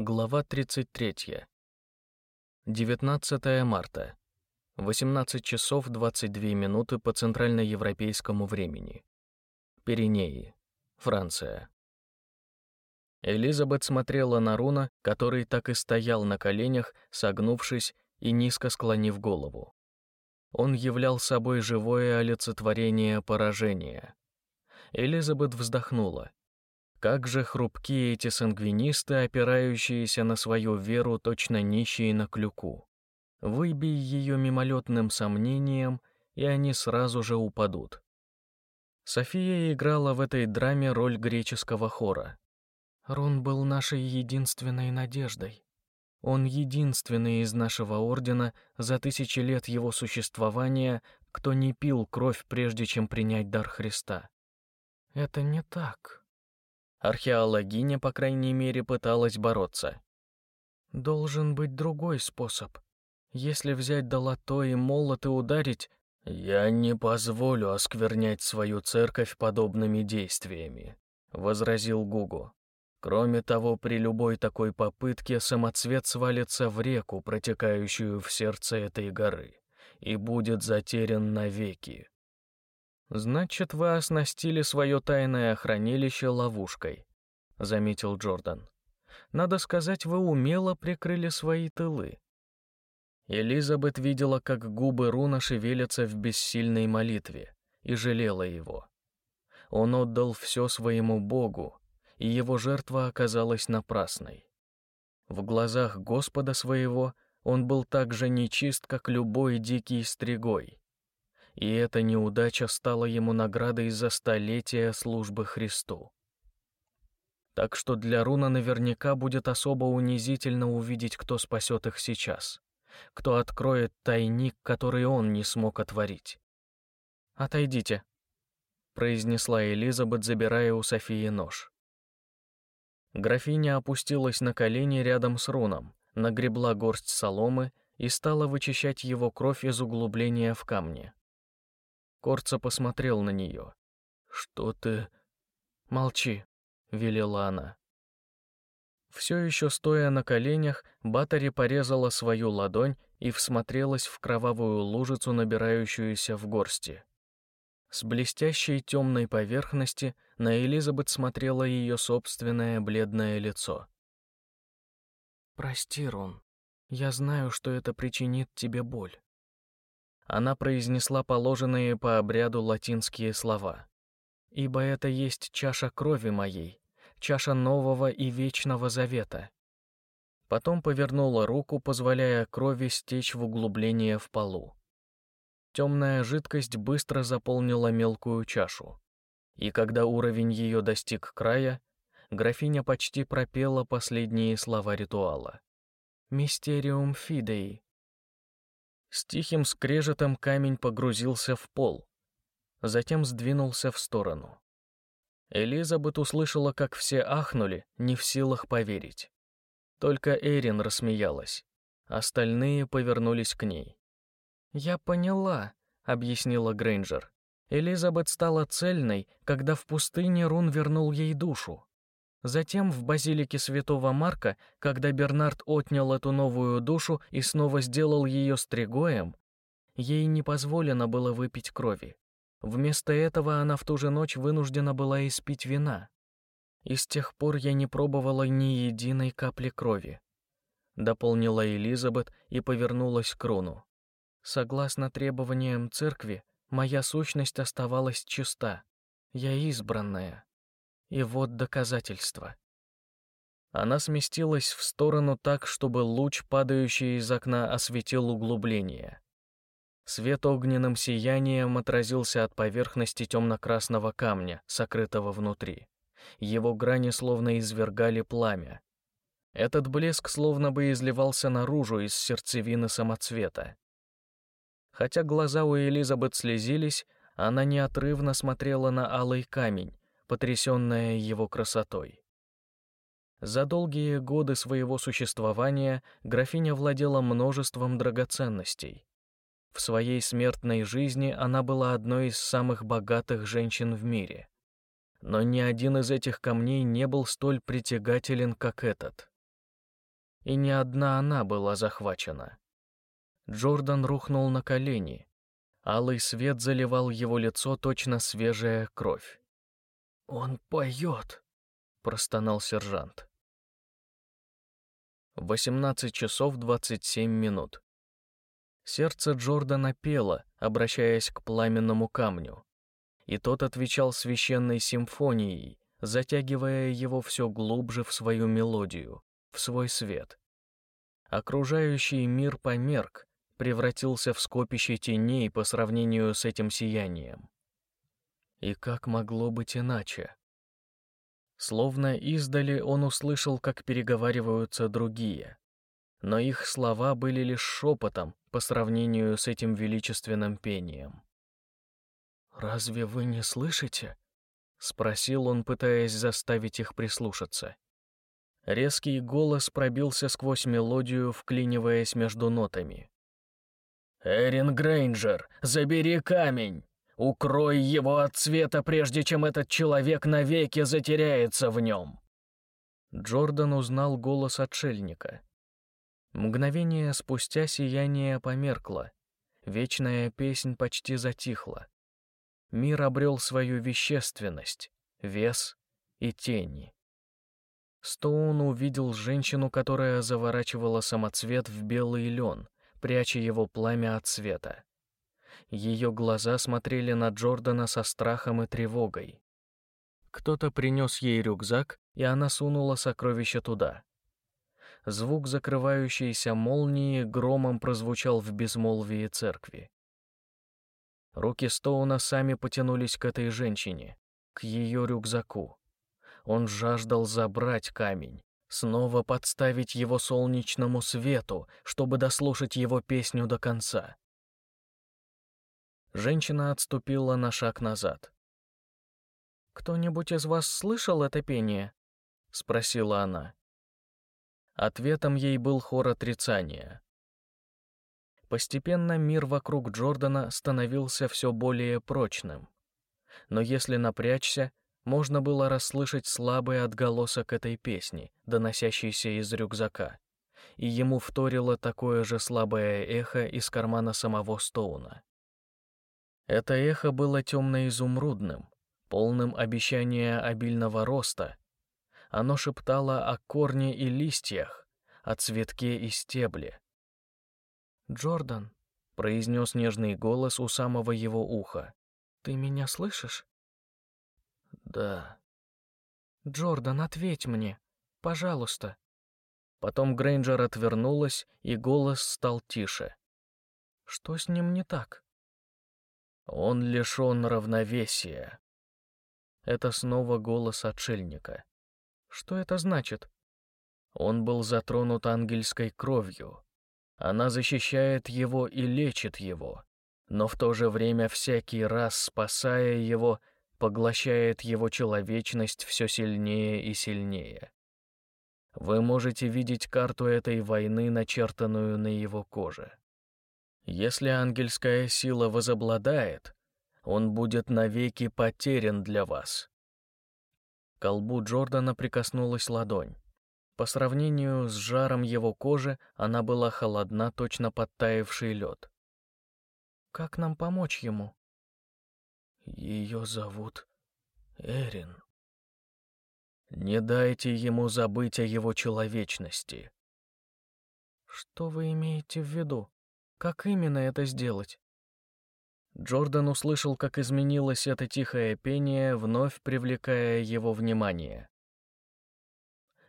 Глава 33. 19 марта. 18 часов 22 минуты по центральноевропейскому времени. Пиренеи, Франция. Элизабет смотрела на Руна, который так и стоял на коленях, согнувшись и низко склонив голову. Он являл собой живое олицетворение поражения. Элизабет вздохнула. Как же хрупкие эти сангвинисты, опирающиеся на свою веру, точно нищие на клюку. Выбей ее мимолетным сомнением, и они сразу же упадут. София играла в этой драме роль греческого хора. Рон был нашей единственной надеждой. Он единственный из нашего ордена за тысячи лет его существования, кто не пил кровь, прежде чем принять дар Христа. Это не так. Археологиня, по крайней мере, пыталась бороться. Должен быть другой способ. Если взять долото и молот и ударить, я не позволю осквернять свою церковь подобными действиями, возразил Гугу. Кроме того, при любой такой попытке самоцвет свалится в реку, протекающую в сердце этой горы, и будет затерян навеки. Значит, вы оснастили свое тайное хранилище ловушкой, заметил Джордан. Надо сказать, вы умело прикрыли свои тылы. Элизабет видела, как губы Руна шевелятся в бессильной молитве, и жалела его. Он отдал все своему Богу, и его жертва оказалась напрасной. В глазах Господа своего он был так же нечист, как любой дикий стригой и эта неудача стала ему наградой за столетия службы Христу. Так что для Руна наверняка будет особо унизительно увидеть, кто спасет их сейчас, кто откроет тайник, который он не смог отворить. «Отойдите», — произнесла Элизабет, забирая у Софии нож. Графиня опустилась на колени рядом с Руном, нагребла горсть соломы и стала вычищать его кровь из углубления в камне. Корца посмотрел на нее. «Что ты...» «Молчи», — велела она. Все еще стоя на коленях, Батари порезала свою ладонь и всмотрелась в кровавую лужицу, набирающуюся в горсти. С блестящей темной поверхности на Элизабет смотрело ее собственное бледное лицо. «Прости, Рон. Я знаю, что это причинит тебе боль она произнесла положенные по обряду латинские слова. «Ибо это есть чаша крови моей, чаша нового и вечного завета». Потом повернула руку, позволяя крови стечь в углубление в полу. Темная жидкость быстро заполнила мелкую чашу, и когда уровень ее достиг края, графиня почти пропела последние слова ритуала. «Мистериум фидеи», с тихим скрежетом камень погрузился в пол, затем сдвинулся в сторону. Элизабет услышала, как все ахнули, не в силах поверить. Только Эрин рассмеялась. Остальные повернулись к ней. «Я поняла», — объяснила Грейнджер. Элизабет стала цельной, когда в пустыне Рун вернул ей душу. Затем в базилике святого Марка, когда Бернард отнял эту новую душу и снова сделал ее стригоем, ей не позволено было выпить крови. Вместо этого она в ту же ночь вынуждена была испить вина. И с тех пор я не пробовала ни единой капли крови. Дополнила Элизабет и повернулась к Руну. Согласно требованиям церкви, моя сущность оставалась чиста. Я избранная. И вот доказательство. Она сместилась в сторону так, чтобы луч, падающий из окна, осветил углубление. Свет огненным сиянием отразился от поверхности темно-красного камня, сокрытого внутри. Его грани словно извергали пламя. Этот блеск словно бы изливался наружу из сердцевины самоцвета. Хотя глаза у Элизабет слезились, она неотрывно смотрела на алый камень, потрясенная его красотой. За долгие годы своего существования графиня владела множеством драгоценностей. В своей смертной жизни она была одной из самых богатых женщин в мире. Но ни один из этих камней не был столь притягателен, как этот. и не одна она была захвачена. Джордан рухнул на колени. Алый свет заливал его лицо, точно свежая кровь. «Он поет!» — простонал сержант. 18 часов 27 минут. Сердце Джордана пело, обращаясь к пламенному камню. И тот отвечал священной симфонией, затягивая его все глубже в свою мелодию, в свой свет. Окружающий мир померк, превратился в скопище теней по сравнению с этим сиянием. И как могло быть иначе? Словно издали он услышал, как переговариваются другие. Но их слова были лишь шепотом по сравнению с этим величественным пением. «Разве вы не слышите?» — спросил он, пытаясь заставить их прислушаться. Резкий голос пробился сквозь мелодию, вклиниваясь между нотами. «Эрин Грейнджер, забери камень! Укрой его от света, прежде чем этот человек навеки затеряется в нем!» Джордан узнал голос отшельника. Мгновение спустя сияние померкло. Вечная песнь почти затихла мир обрел свою вещественность, вес и тени. Стоун увидел женщину, которая заворачивала самоцвет в белый лен, пряча его пламя от света. Ее глаза смотрели на Джордана со страхом и тревогой. Кто-то принес ей рюкзак, и она сунула сокровища туда. Звук закрывающейся молнии громом прозвучал в безмолвии церкви. Руки Стоуна сами потянулись к этой женщине, к ее рюкзаку. Он жаждал забрать камень, снова подставить его солнечному свету, чтобы дослушать его песню до конца. Женщина отступила на шаг назад. «Кто-нибудь из вас слышал это пение?» — спросила она. Ответом ей был хор отрицания. Постепенно мир вокруг Джордана становился все более прочным. Но если напрячься, можно было расслышать слабый отголосок этой песни, доносящейся из рюкзака, и ему вторило такое же слабое эхо из кармана самого Стоуна. Это эхо было темно-изумрудным, полным обещания обильного роста. Оно шептало о корне и листьях, о цветке и стебле, «Джордан», — произнес нежный голос у самого его уха, — «ты меня слышишь?» «Да». «Джордан, ответь мне, пожалуйста». Потом Грейнджер отвернулась, и голос стал тише. «Что с ним не так?» «Он лишён равновесия». Это снова голос отшельника. «Что это значит?» Он был затронут ангельской кровью, она защищает его и лечит его, но в то же время всякий раз, спасая его, поглощает его человечность все сильнее и сильнее. Вы можете видеть карту этой войны, начертанную на его коже. Если ангельская сила возобладает, он будет навеки потерян для вас. К колбу Джордана прикоснулась ладонь. По сравнению с жаром его кожи она была холодна, точно подтаявший лед. «Как нам помочь ему?» «Ее зовут Эрин. Не дайте ему забыть о его человечности». «Что вы имеете в виду? Как именно это сделать?» Джордан услышал, как изменилось это тихое пение, вновь привлекая его внимание.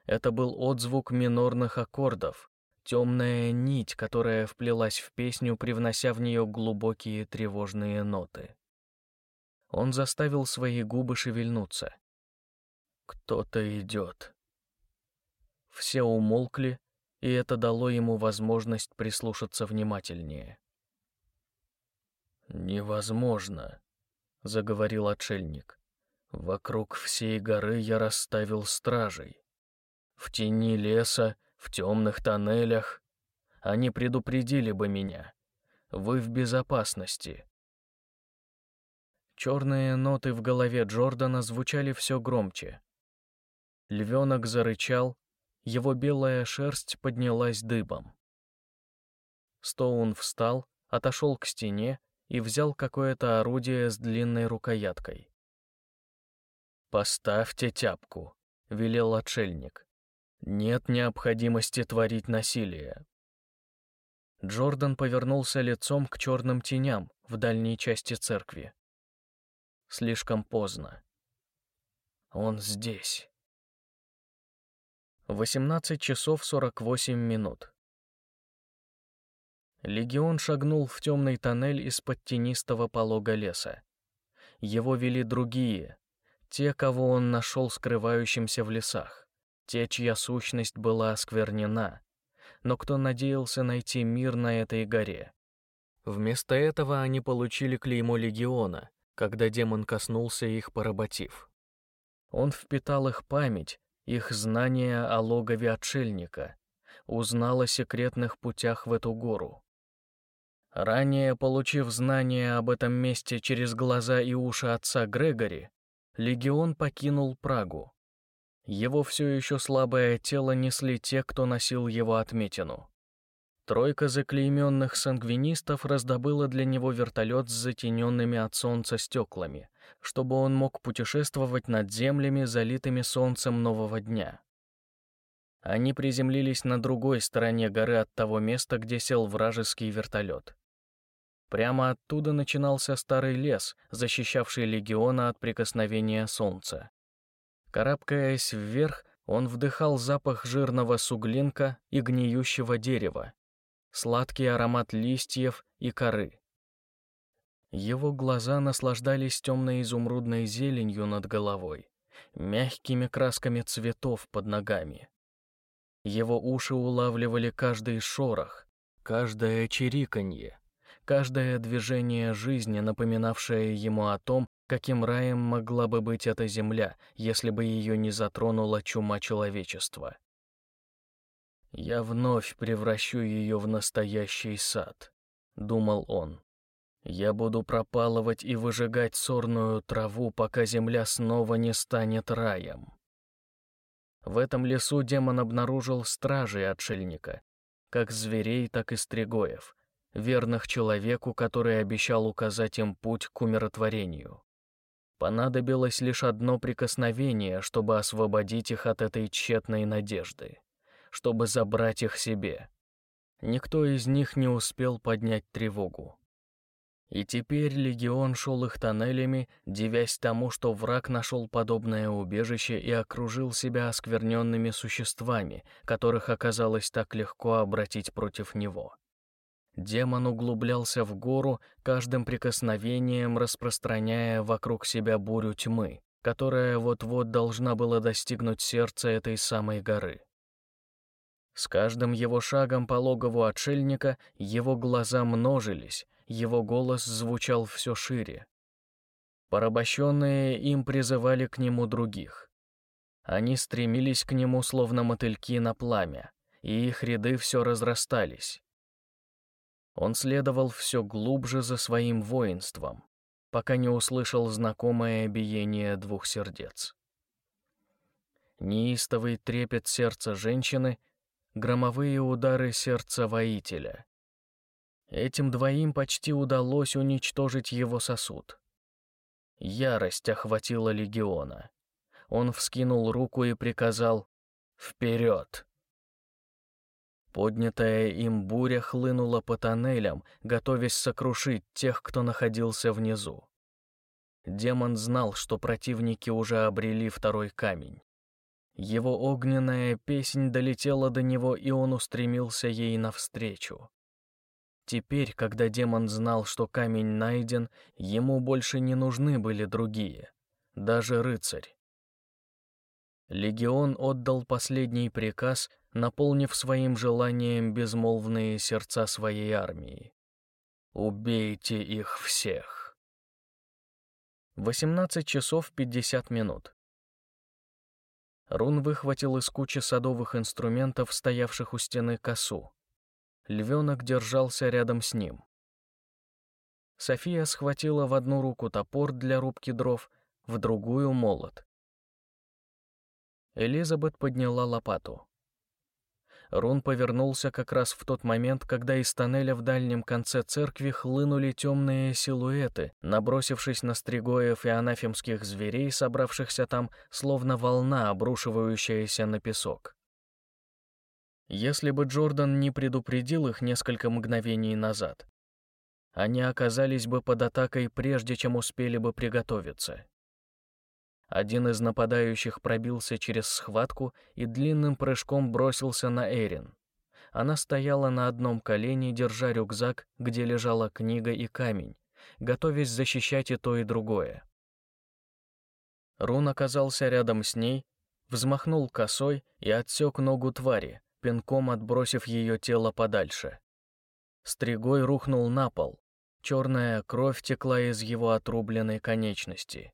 Это был отзвук минорных аккордов, темная нить, которая вплелась в песню, привнося в нее глубокие тревожные ноты. Он заставил свои губы шевельнуться. Кто-то идет. Все умолкли, и это дало ему возможность прислушаться внимательнее. «Невозможно», — заговорил отшельник. «Вокруг всей горы я расставил стражей. В тени леса, в темных тоннелях. Они предупредили бы меня. Вы в безопасности. Черные ноты в голове Джордана звучали все громче. Львенок зарычал, его белая шерсть поднялась дыбом. Стоун встал, отошел к стене и взял какое-то орудие с длинной рукояткой. «Поставьте тяпку», — велел отшельник. «Нет необходимости творить насилие». Джордан повернулся лицом к черным теням в дальней части церкви. Слишком поздно. Он здесь. 18 часов 48 минут. Легион шагнул в темный тоннель из-под тенистого полога леса. Его вели другие, те, кого он нашел скрывающимся в лесах, те, чья сущность была осквернена, но кто надеялся найти мир на этой горе. Вместо этого они получили клеймо легиона, когда демон коснулся их, поработив. Он впитал их память, их знания о логове отшельника, узнал о секретных путях в эту гору. Ранее, получив знания об этом месте через глаза и уши отца Грегори, легион покинул Прагу. Его все еще слабое тело несли те, кто носил его отметину. Тройка заклейменных сангвинистов раздобыла для него вертолет с затененными от солнца стеклами, чтобы он мог путешествовать над землями, залитыми солнцем нового дня. Они приземлились на другой стороне горы от того места, где сел вражеский вертолет. Прямо оттуда начинался старый лес, защищавший легиона от прикосновения солнца. Карабкаясь вверх, он вдыхал запах жирного суглинка и гниющего дерева, сладкий аромат листьев и коры. Его глаза наслаждались темной изумрудной зеленью над головой, мягкими красками цветов под ногами. Его уши улавливали каждый шорох, каждое чириканье, каждое движение жизни, напоминавшее ему о том, каким раем могла бы быть эта земля, если бы ее не затронула чума человечества. «Я вновь превращу ее в настоящий сад», — думал он. «Я буду пропалывать и выжигать сорную траву, пока земля снова не станет раем». В этом лесу демон обнаружил стражей отшельника, как зверей, так и стригоев, верных человеку, который обещал указать им путь к умиротворению. Понадобилось лишь одно прикосновение, чтобы освободить их от этой тщетной надежды, чтобы забрать их себе. Никто из них не успел поднять тревогу. И теперь легион шел их тоннелями, дивясь тому, что враг нашел подобное убежище и окружил себя оскверненными существами, которых оказалось так легко обратить против него. Демон углублялся в гору, каждым прикосновением распространяя вокруг себя бурю тьмы, которая вот-вот должна была достигнуть сердца этой самой горы. С каждым его шагом по логову отшельника его глаза множились, его голос звучал все шире. Порабощенные им призывали к нему других. Они стремились к нему, словно мотыльки на пламя, и их ряды все разрастались. Он следовал все глубже за своим воинством, пока не услышал знакомое биение двух сердец. Неистовый трепет сердца женщины, громовые удары сердца воителя. Этим двоим почти удалось уничтожить его сосуд. Ярость охватила легиона. Он вскинул руку и приказал «Вперед!». Поднятая им буря хлынула по тоннелям, готовясь сокрушить тех, кто находился внизу. Демон знал, что противники уже обрели второй камень. Его огненная песнь долетела до него, и он устремился ей навстречу. Теперь, когда демон знал, что камень найден, ему больше не нужны были другие, даже рыцарь. Легион отдал последний приказ, наполнив своим желанием безмолвные сердца своей армии. «Убейте их всех!» 18 часов 50 минут. Рун выхватил из кучи садовых инструментов, стоявших у стены косу. Львенок держался рядом с ним. София схватила в одну руку топор для рубки дров, в другую — молот. Элизабет подняла лопату. Рун повернулся как раз в тот момент, когда из тоннеля в дальнем конце церкви хлынули темные силуэты, набросившись на стригоев и анафемских зверей, собравшихся там, словно волна, обрушивающаяся на песок. Если бы Джордан не предупредил их несколько мгновений назад, они оказались бы под атакой, прежде чем успели бы приготовиться. Один из нападающих пробился через схватку и длинным прыжком бросился на Эрин. Она стояла на одном колене, держа рюкзак, где лежала книга и камень, готовясь защищать и то, и другое. Рун оказался рядом с ней, взмахнул косой и отсек ногу твари, пинком отбросив ее тело подальше. Стригой рухнул на пол. Черная кровь текла из его отрубленной конечности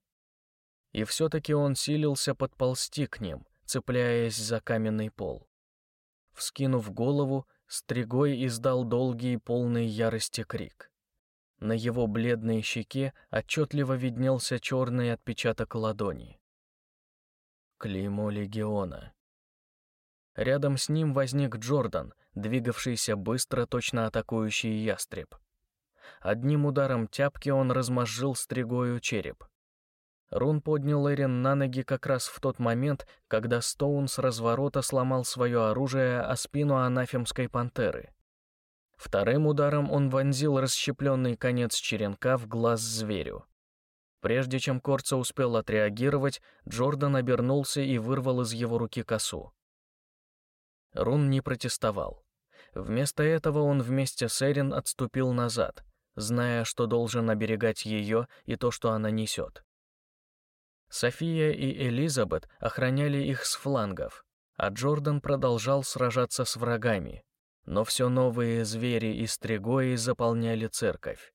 и все-таки он силился подползти к ним, цепляясь за каменный пол. Вскинув голову, Стригой издал долгий полный ярости крик. На его бледной щеке отчетливо виднелся черный отпечаток ладони. Клеймо легиона. Рядом с ним возник Джордан, двигавшийся быстро, точно атакующий ястреб. Одним ударом тяпки он размозжил Стригою череп — Рун поднял Эрин на ноги как раз в тот момент, когда Стоун с разворота сломал свое оружие о спину анафемской пантеры. Вторым ударом он вонзил расщепленный конец черенка в глаз зверю. Прежде чем Корца успел отреагировать, Джордан обернулся и вырвал из его руки косу. Рун не протестовал. Вместо этого он вместе с Эрин отступил назад, зная, что должен оберегать ее и то, что она несет. София и Элизабет охраняли их с флангов, а Джордан продолжал сражаться с врагами. Но все новые звери и стригои заполняли церковь.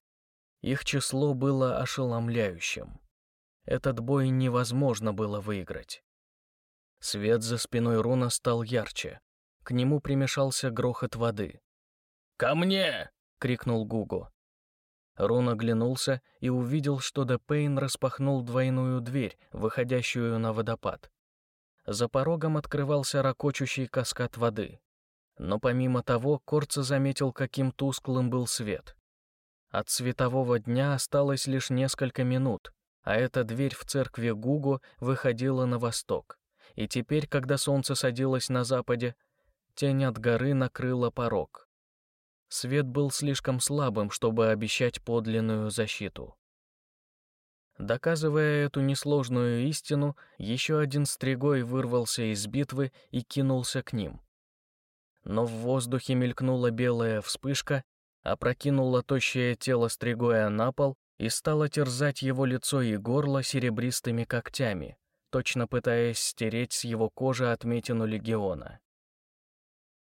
Их число было ошеломляющим. Этот бой невозможно было выиграть. Свет за спиной Руна стал ярче. К нему примешался грохот воды. «Ко мне!» — крикнул Гугу. Рон оглянулся и увидел, что Депейн распахнул двойную дверь, выходящую на водопад. За порогом открывался ракочущий каскад воды. Но помимо того, Корца заметил, каким тусклым был свет. От светового дня осталось лишь несколько минут, а эта дверь в церкви Гугу выходила на восток. И теперь, когда солнце садилось на западе, тень от горы накрыла порог. Свет был слишком слабым, чтобы обещать подлинную защиту. Доказывая эту несложную истину, еще один стригой вырвался из битвы и кинулся к ним. Но в воздухе мелькнула белая вспышка, опрокинула тощее тело стригоя на пол и стала терзать его лицо и горло серебристыми когтями, точно пытаясь стереть с его кожи отметину легиона.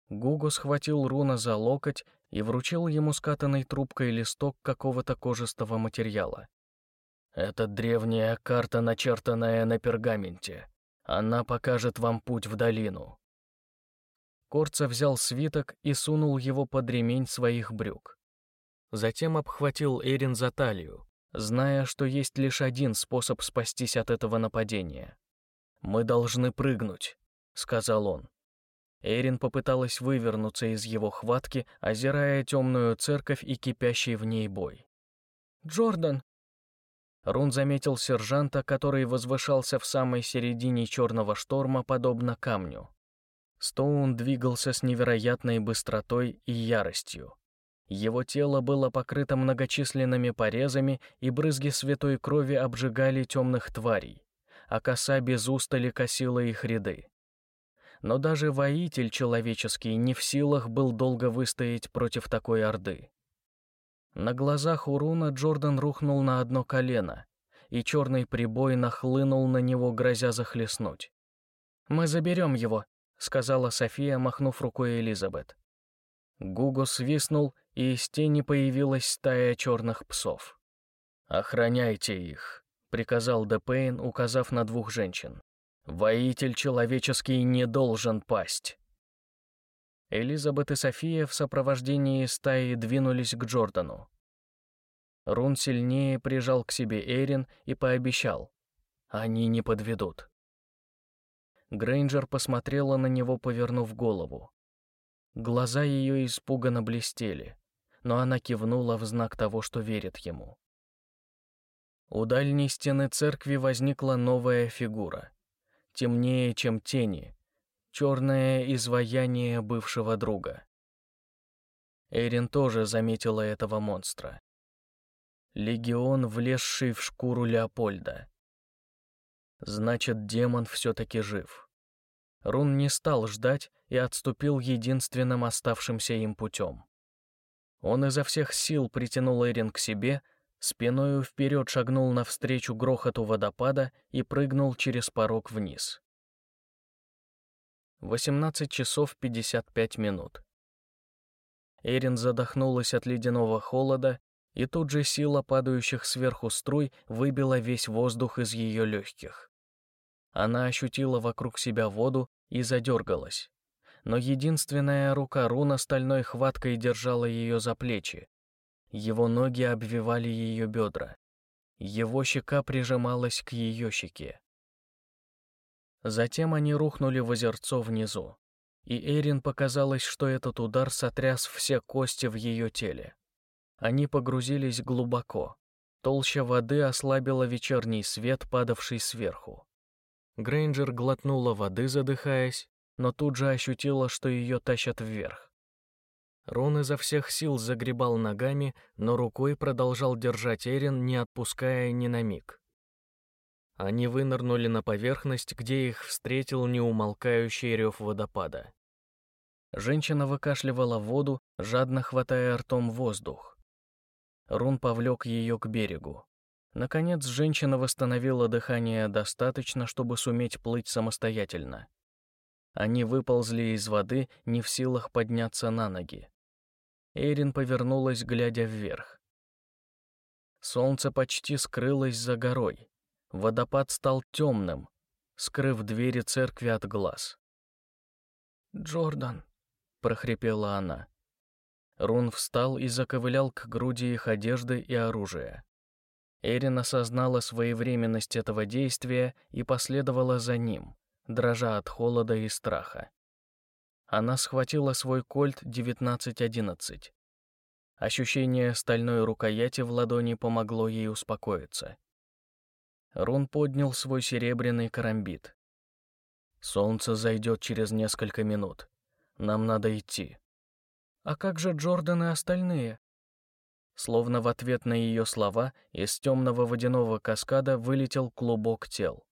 Гуго схватил Руна за локоть и вручил ему скатанной трубкой листок какого-то кожистого материала. «Это древняя карта, начертанная на пергаменте. Она покажет вам путь в долину». Корца взял свиток и сунул его под ремень своих брюк. Затем обхватил Эрин за талию, зная, что есть лишь один способ спастись от этого нападения. «Мы должны прыгнуть», — сказал он. Эрин попыталась вывернуться из его хватки, озирая темную церковь и кипящий в ней бой. «Джордан!» Рун заметил сержанта, который возвышался в самой середине черного шторма, подобно камню. Стоун двигался с невероятной быстротой и яростью. Его тело было покрыто многочисленными порезами, и брызги святой крови обжигали темных тварей, а коса без устали косила их ряды но даже воитель человеческий не в силах был долго выстоять против такой орды. На глазах у Руна Джордан рухнул на одно колено, и черный прибой нахлынул на него, грозя захлестнуть. «Мы заберем его», — сказала София, махнув рукой Элизабет. Гуго свистнул, и из тени появилась стая черных псов. «Охраняйте их», — приказал Депейн, указав на двух женщин. Воитель человеческий не должен пасть. Элизабет и София в сопровождении стаи двинулись к Джордану. Рун сильнее прижал к себе Эрин и пообещал. Они не подведут. Грейнджер посмотрела на него, повернув голову. Глаза ее испуганно блестели, но она кивнула в знак того, что верит ему. У дальней стены церкви возникла новая фигура, темнее, чем тени, черное изваяние бывшего друга. Эрин тоже заметила этого монстра. Легион, влезший в шкуру Леопольда. Значит, демон все-таки жив. Рун не стал ждать и отступил единственным оставшимся им путем. Он изо всех сил притянул Эрин к себе, спиною вперед шагнул навстречу грохоту водопада и прыгнул через порог вниз. 18 часов 55 минут. Эрин задохнулась от ледяного холода, и тут же сила падающих сверху струй выбила весь воздух из ее легких. Она ощутила вокруг себя воду и задергалась. Но единственная рука Руна стальной хваткой держала ее за плечи. Его ноги обвивали ее бедра. Его щека прижималась к ее щеке. Затем они рухнули в озерцо внизу, и Эрин показалось, что этот удар сотряс все кости в ее теле. Они погрузились глубоко. Толща воды ослабила вечерний свет, падавший сверху. Грейнджер глотнула воды, задыхаясь, но тут же ощутила, что ее тащат вверх. Рон изо всех сил загребал ногами, но рукой продолжал держать Эрин, не отпуская ни на миг. Они вынырнули на поверхность, где их встретил неумолкающий рев водопада. Женщина выкашливала воду, жадно хватая ртом воздух. Рун повлек ее к берегу. Наконец, женщина восстановила дыхание достаточно, чтобы суметь плыть самостоятельно. Они выползли из воды, не в силах подняться на ноги. Эрин повернулась, глядя вверх. Солнце почти скрылось за горой. Водопад стал темным, скрыв двери церкви от глаз. «Джордан», — прохрипела она. Рун встал и заковылял к груди их одежды и оружия. Эрин осознала своевременность этого действия и последовала за ним, дрожа от холода и страха. Она схватила свой кольт 1911. Ощущение стальной рукояти в ладони помогло ей успокоиться. Рун поднял свой серебряный карамбит. «Солнце зайдет через несколько минут. Нам надо идти». «А как же Джордан и остальные?» Словно в ответ на ее слова из темного водяного каскада вылетел клубок тел.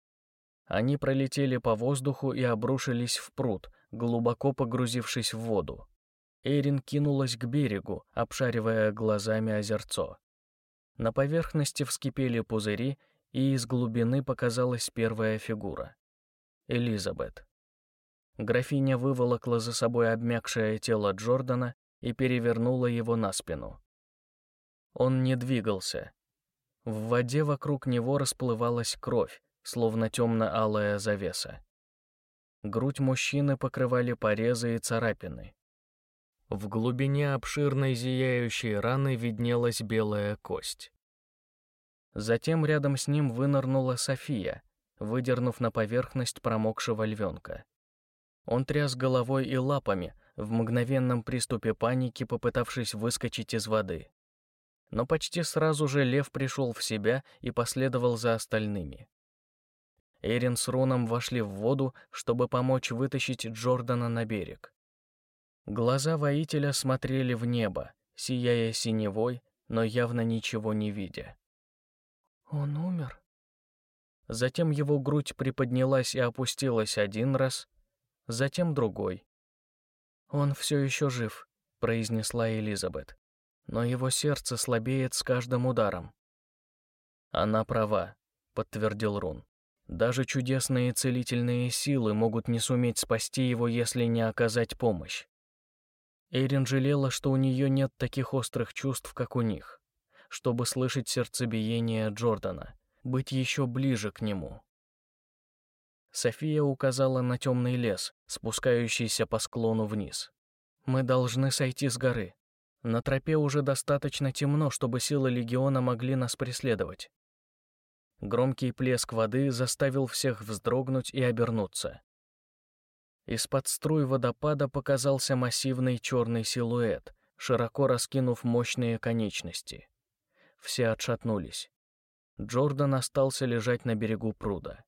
Они пролетели по воздуху и обрушились в пруд, глубоко погрузившись в воду. Эрин кинулась к берегу, обшаривая глазами озерцо. На поверхности вскипели пузыри, и из глубины показалась первая фигура. Элизабет. Графиня выволокла за собой обмякшее тело Джордана и перевернула его на спину. Он не двигался. В воде вокруг него расплывалась кровь, словно темно-алая завеса. Грудь мужчины покрывали порезы и царапины. В глубине обширной зияющей раны виднелась белая кость. Затем рядом с ним вынырнула София, выдернув на поверхность промокшего львенка. Он тряс головой и лапами, в мгновенном приступе паники попытавшись выскочить из воды. Но почти сразу же лев пришел в себя и последовал за остальными. Эрин с Руном вошли в воду, чтобы помочь вытащить Джордана на берег. Глаза воителя смотрели в небо, сияя синевой, но явно ничего не видя. «Он умер?» Затем его грудь приподнялась и опустилась один раз, затем другой. «Он все еще жив», — произнесла Элизабет но его сердце слабеет с каждым ударом. Она права, подтвердил Рун. Даже чудесные целительные силы могут не суметь спасти его, если не оказать помощь. Эрин жалела, что у нее нет таких острых чувств, как у них, чтобы слышать сердцебиение Джордана, быть еще ближе к нему. София указала на темный лес, спускающийся по склону вниз. «Мы должны сойти с горы. На тропе уже достаточно темно, чтобы силы легиона могли нас преследовать. Громкий плеск воды заставил всех вздрогнуть и обернуться. Из-под струй водопада показался массивный черный силуэт, широко раскинув мощные конечности. Все отшатнулись. Джордан остался лежать на берегу пруда.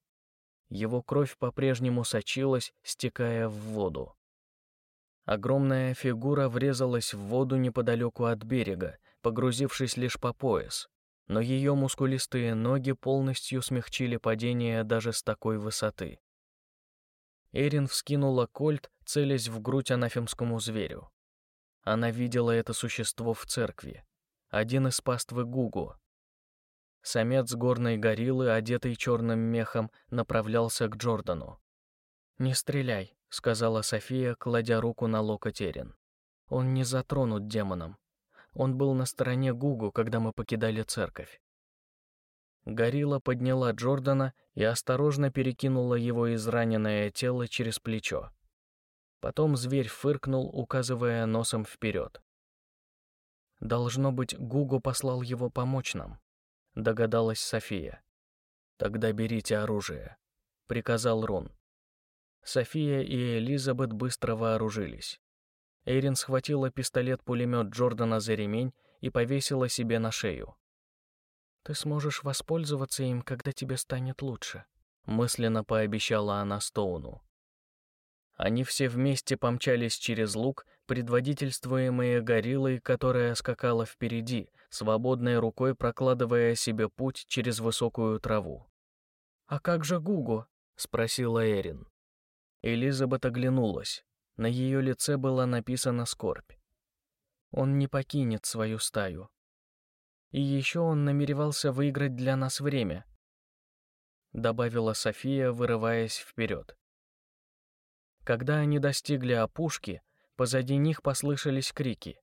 Его кровь по-прежнему сочилась, стекая в воду. Огромная фигура врезалась в воду неподалеку от берега, погрузившись лишь по пояс, но ее мускулистые ноги полностью смягчили падение даже с такой высоты. Эрин вскинула кольт, целясь в грудь анафемскому зверю. Она видела это существо в церкви. Один из паствы Гугу. Самец горной гориллы, одетый черным мехом, направлялся к Джордану. «Не стреляй», — сказала София, кладя руку на локоть Эрин. «Он не затронут демоном. Он был на стороне Гугу, когда мы покидали церковь. Горилла подняла Джордана и осторожно перекинула его израненное тело через плечо. Потом зверь фыркнул, указывая носом вперед. «Должно быть, Гугу послал его помочь нам», — догадалась София. «Тогда берите оружие», — приказал Рун. София и Элизабет быстро вооружились. Эйрин схватила пистолет-пулемет Джордана за ремень и повесила себе на шею. «Ты сможешь воспользоваться им, когда тебе станет лучше», — мысленно пообещала она Стоуну. Они все вместе помчались через луг, предводительствуемые гориллой, которая скакала впереди, свободной рукой прокладывая себе путь через высокую траву. «А как же Гуго?» — спросила Эрин. Элизабет оглянулась. На ее лице была написана скорбь. Он не покинет свою стаю. И еще он намеревался выиграть для нас время, добавила София, вырываясь вперед. Когда они достигли опушки, позади них послышались крики.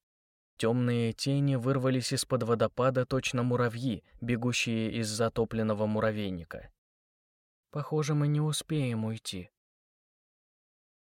Темные тени вырвались из-под водопада точно муравьи, бегущие из затопленного муравейника. «Похоже, мы не успеем уйти»,